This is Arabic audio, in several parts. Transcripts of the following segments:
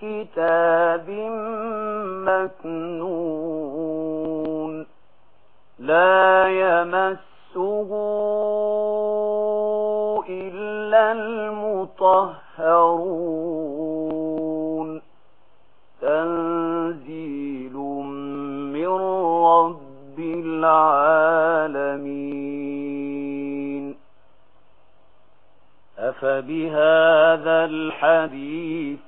كِتَابٍ مَّكْنُونٍ لَّا يَمَسُّهُ إِلَّا الْمُطَهَّرُونَ تَنزِيلٌ مِّن رَّبِّ الْعَالَمِينَ أَفَبِهَٰذَا الْحَدِيثِ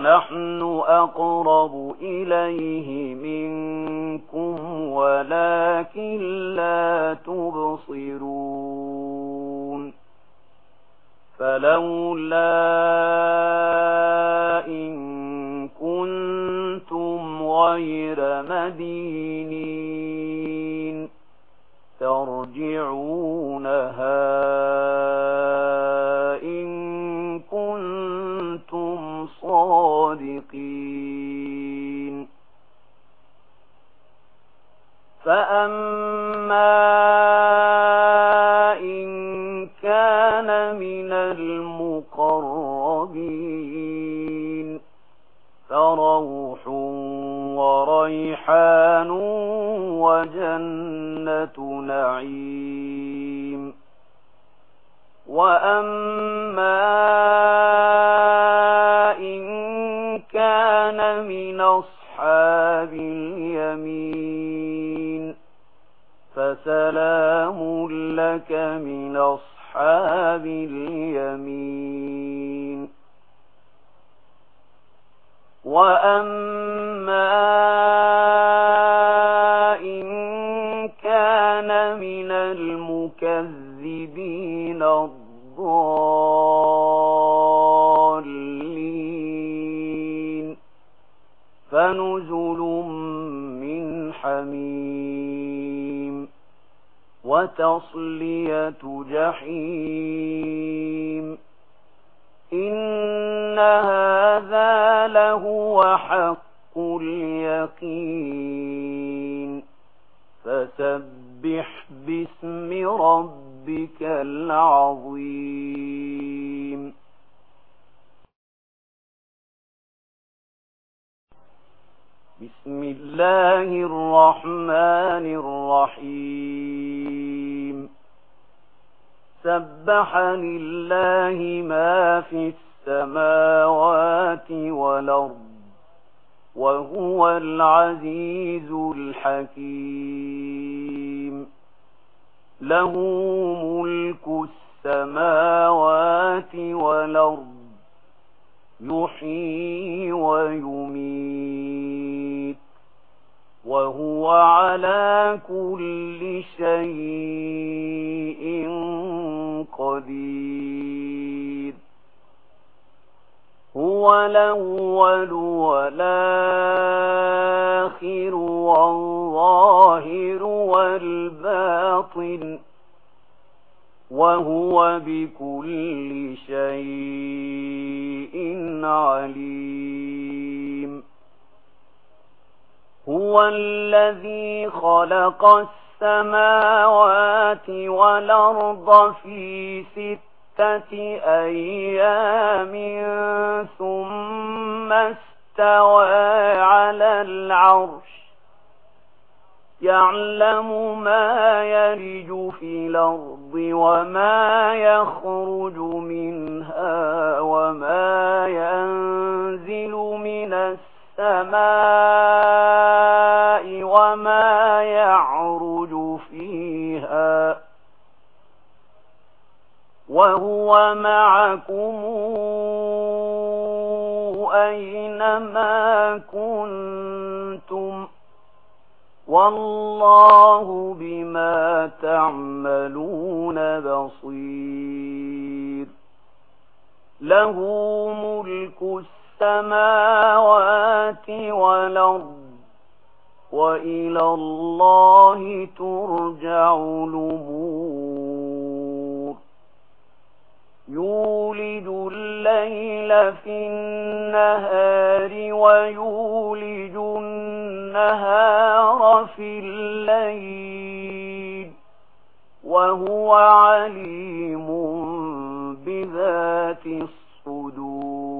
ونحن أقرب إليه منكم ولكن لا تبصرون فلولا إن كنتم غير مدينين ترجعونها المتقين. فأما إن كان من المقربين. فروح وريحان وجنة نعيم. وأما كان من أصحاب اليمين. فسلام لك من أصحاب اليمين. وأما وتصلية جحيم. إن هذا لهو حق اليقين. فسبح باسم ربك العظيم. بسم الله الرحمن الرحيم. سبح لله ما في السماوات والأرض وهو العزيز الحكيم. له ملك السماوات والأرض يحيي ويميت وهو على كل شيء والأول والآخر والظاهر والباطن وهو بكل شيء عليم. هو الذي خلق السماوات والأرض في ستة أيام ثم استوى على العرش يعلم ما يرج في الأرض وما يخرج منها وما ينزل من السماء وهو معكم أينما كنتم والله بما تعملون بصير. له ملك السماوات والأرض وإلى الله ترجع لمور يولد الليل في النهار ويولد النهار في الليل وهو عليم بذات الصدور.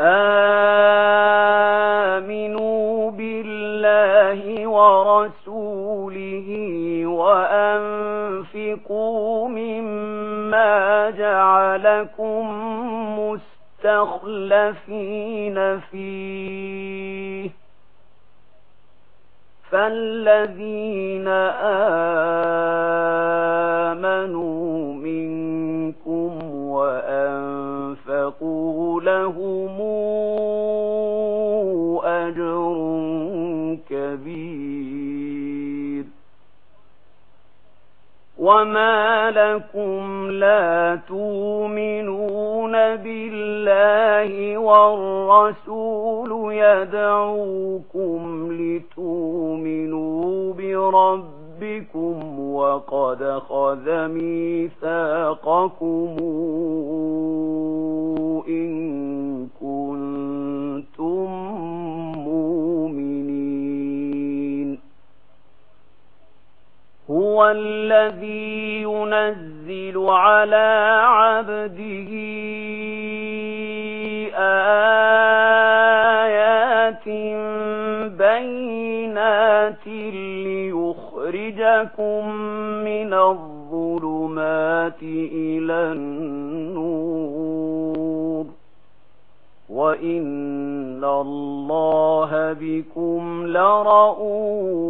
آه مستخلفين فيه فالذين آمنوا منكم وأنفقوا له وما لكم لا تؤمنون بالله والرسول يدعوكم لتؤمنوا بربكم وقد خذ ميثاقكم إن كنتم هو الذي ينزل على عبده آيات بينات ليخرجكم من الظلمات إلى النور. وإن الله بكم لَرَءُوفٌ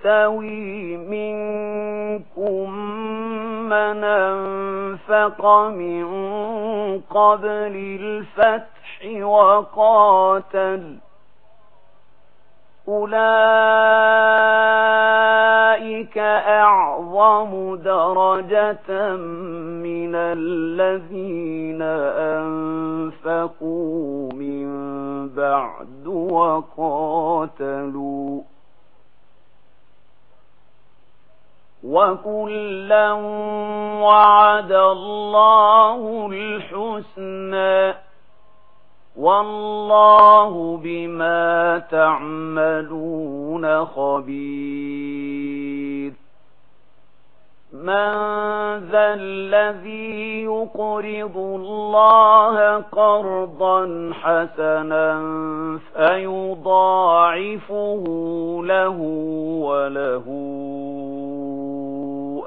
يَسْتَوِي مِنكُم مَّنْ أَنفَقَ مِن قَبْلِ الْفَتْحِ وَقَاتَلَ أُولَئِكَ أَعْظَمُ دَرَجَةً مِنَ الَّذِينَ أَنفَقُوا مِن بَعْدُ وَقَاتَلُوا وَكُلًّا وَعَدَ اللَّهُ الْحُسْنَى وَاللَّهُ بِمَا تَعْمَلُونَ خَبِيرٌ مَنْ ذَا الَّذِي يُقْرِضُ اللَّهَ قَرْضًا حَسَنًا فَيُضَاعِفُهُ لَهُ وَلَهُ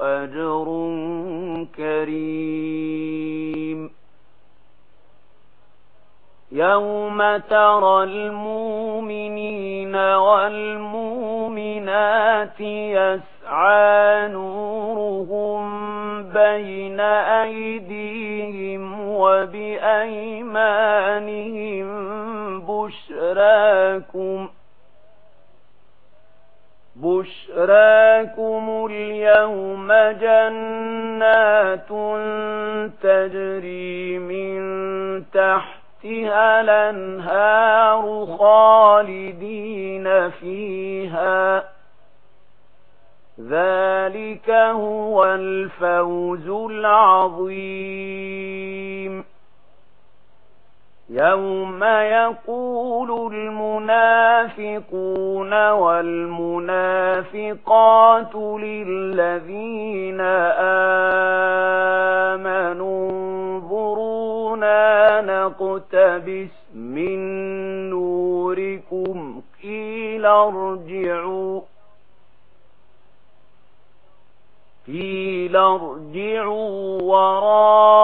أجر كريم يوم ترى المؤمنين والمؤمنات يسعى نورهم بين أيديهم وبأيمانهم بشراكم بشراكم لكم اليوم جنات تجري من تحتها الانهار خالدين فيها ذلك هو الفوز العظيم يَوْمَ يَقُولُ الْمُنَافِقُونَ وَالْمُنَافِقَاتُ لِلَّذِينَ آمَنُوا انظُرُونَا نَقْتَبِسْ مِنْ نُورِكُمْ قِيلَ ارْجِعُوا قِيلَ ارْجِعُوا وَرَاءَ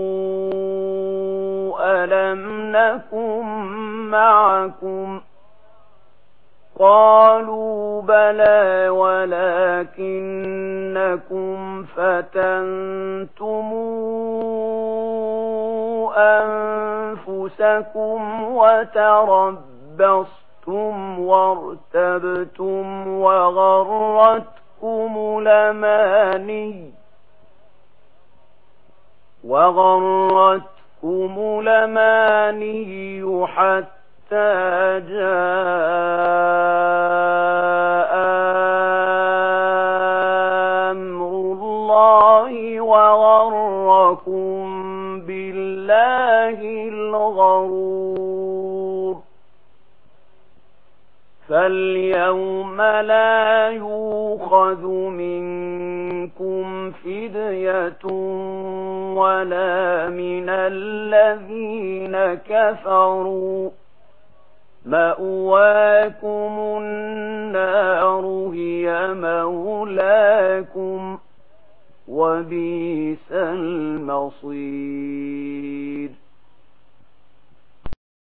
أَلَمْ نَكُنْ مَعَكُمْ قَالُوا بَلَى وَلَكِنَّكُمْ فَتَنْتُمُوا أَنفُسَكُمْ وَتَرَبَّصْتُمْ وَارْتَبْتُمْ وَغَرَّتْكُمُ لماني وَغَرَّتْكُمْ جاءتهم لماني حتى جاء أمر الله وغركم بالله الغرور فاليوم لا يوخذ منكم فدية ولا من الذين كفروا مأواكم النار هي مولاكم وبيس المصير